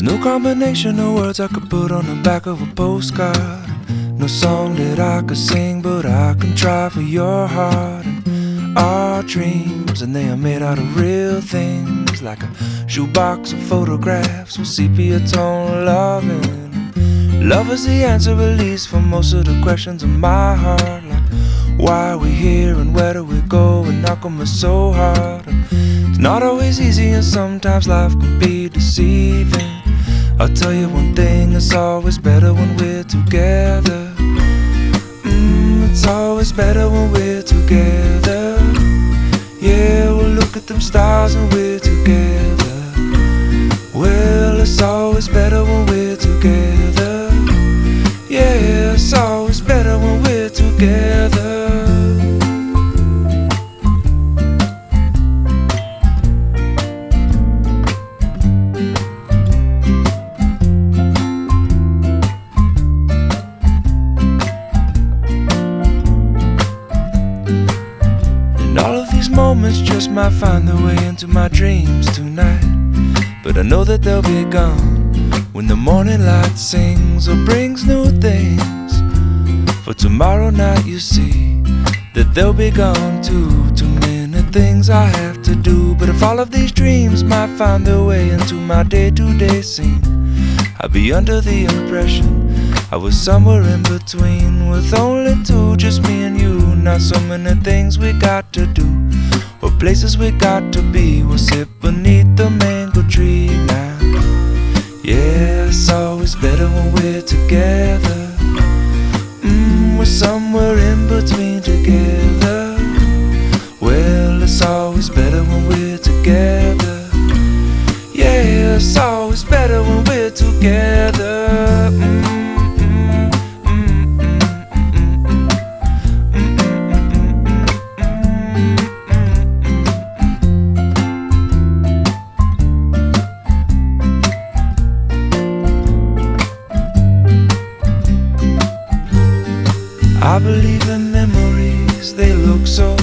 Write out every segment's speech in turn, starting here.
There's no combination of words I could put on the back of a postcard. No song that I could sing, but I can try for your heart. And our dreams, and they are made out of real things, like a shoebox of photographs with sepia tone loving. Love is the answer, at least, for most of the questions in my heart. Like, why are we here and where do we go? And knock on me so hard. It's not always easy, and sometimes life can be deceiving. I'll tell you one thing, it's always better when we're together. Mm, it's always better when we're together. Yeah, we'll look at them stars and we're together. All of these moments just might find their way into my dreams tonight. But I know that they'll be gone when the morning light sings or brings new things. For tomorrow night, you see that they'll be gone too. Too many things I have to do. But if all of these dreams might find their way into my day to day scene, I'd be under the impression I was somewhere in between with only two, just me and you. Not so many things we got to do, or places we got to be. We'll sit beneath the mango tree now. Yeah, it's always better when we're together. Mm, we're somewhere in between together. Well, it's always better when we're together. Yeah, it's always better when we're together. I believe in memories, they look so,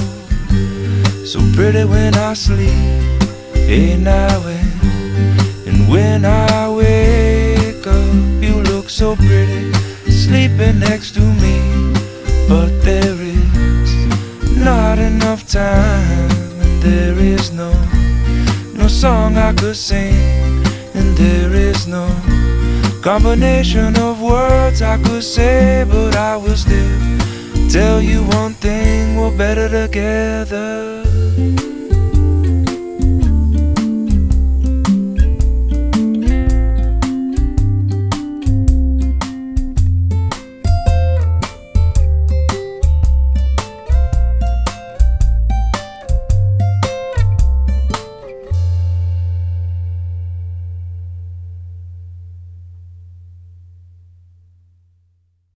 so pretty when I sleep. Hey, now and, and when I wake up, you look so pretty, sleeping next to me. But there is not enough time, and there is no, no song I could sing, and there is no combination of words I could say, but I will still tell you one thing we're better together.